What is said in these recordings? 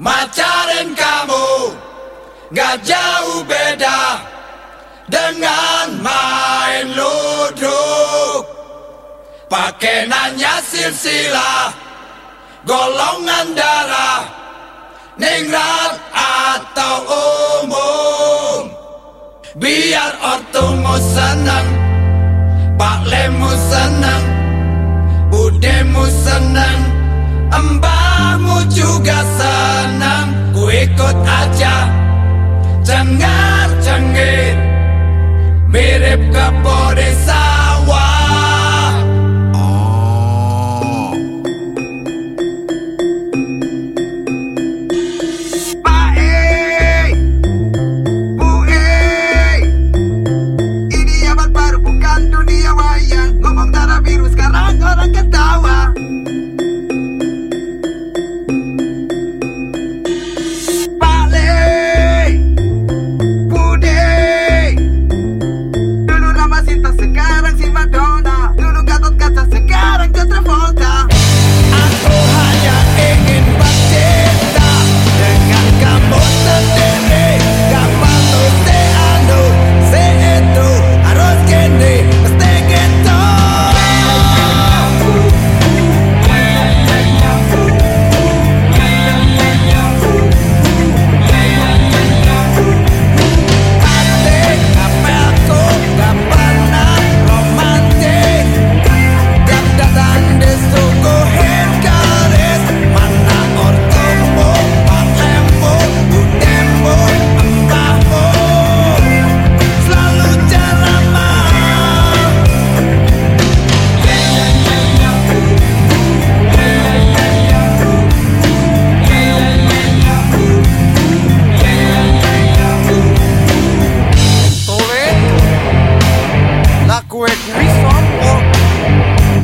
Macarin kamu Gak jauh beda Dengan main ludruk. Pakai nanya silsilah Golongan darah Ningrat atau umum. Biar ortumu senang Dengar cengit Mirip ke Boris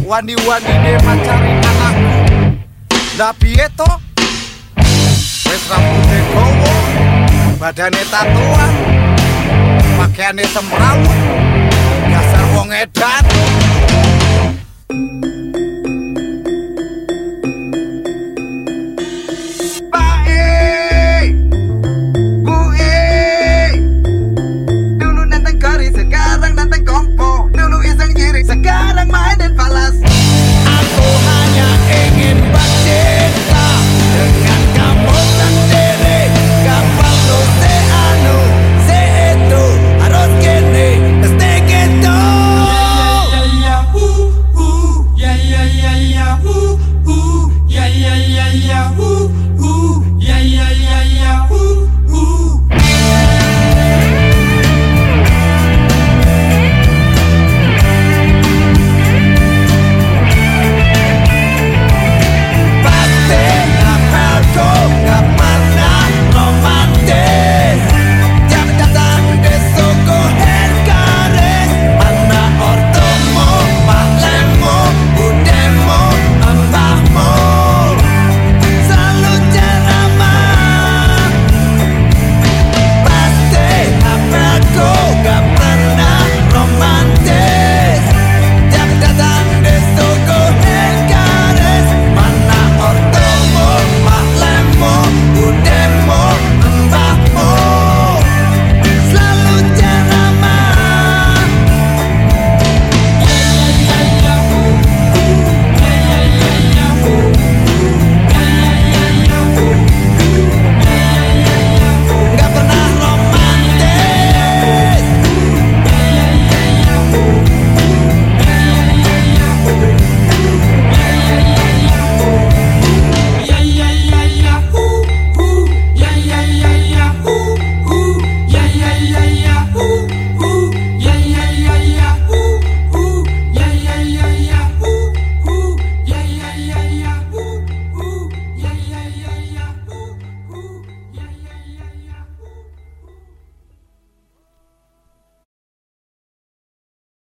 wani-wani ne mancari anakku Nah pieto Wes rambutnya gowo Badannya tatuan Pakaiannya semrawut Dasar wong edan.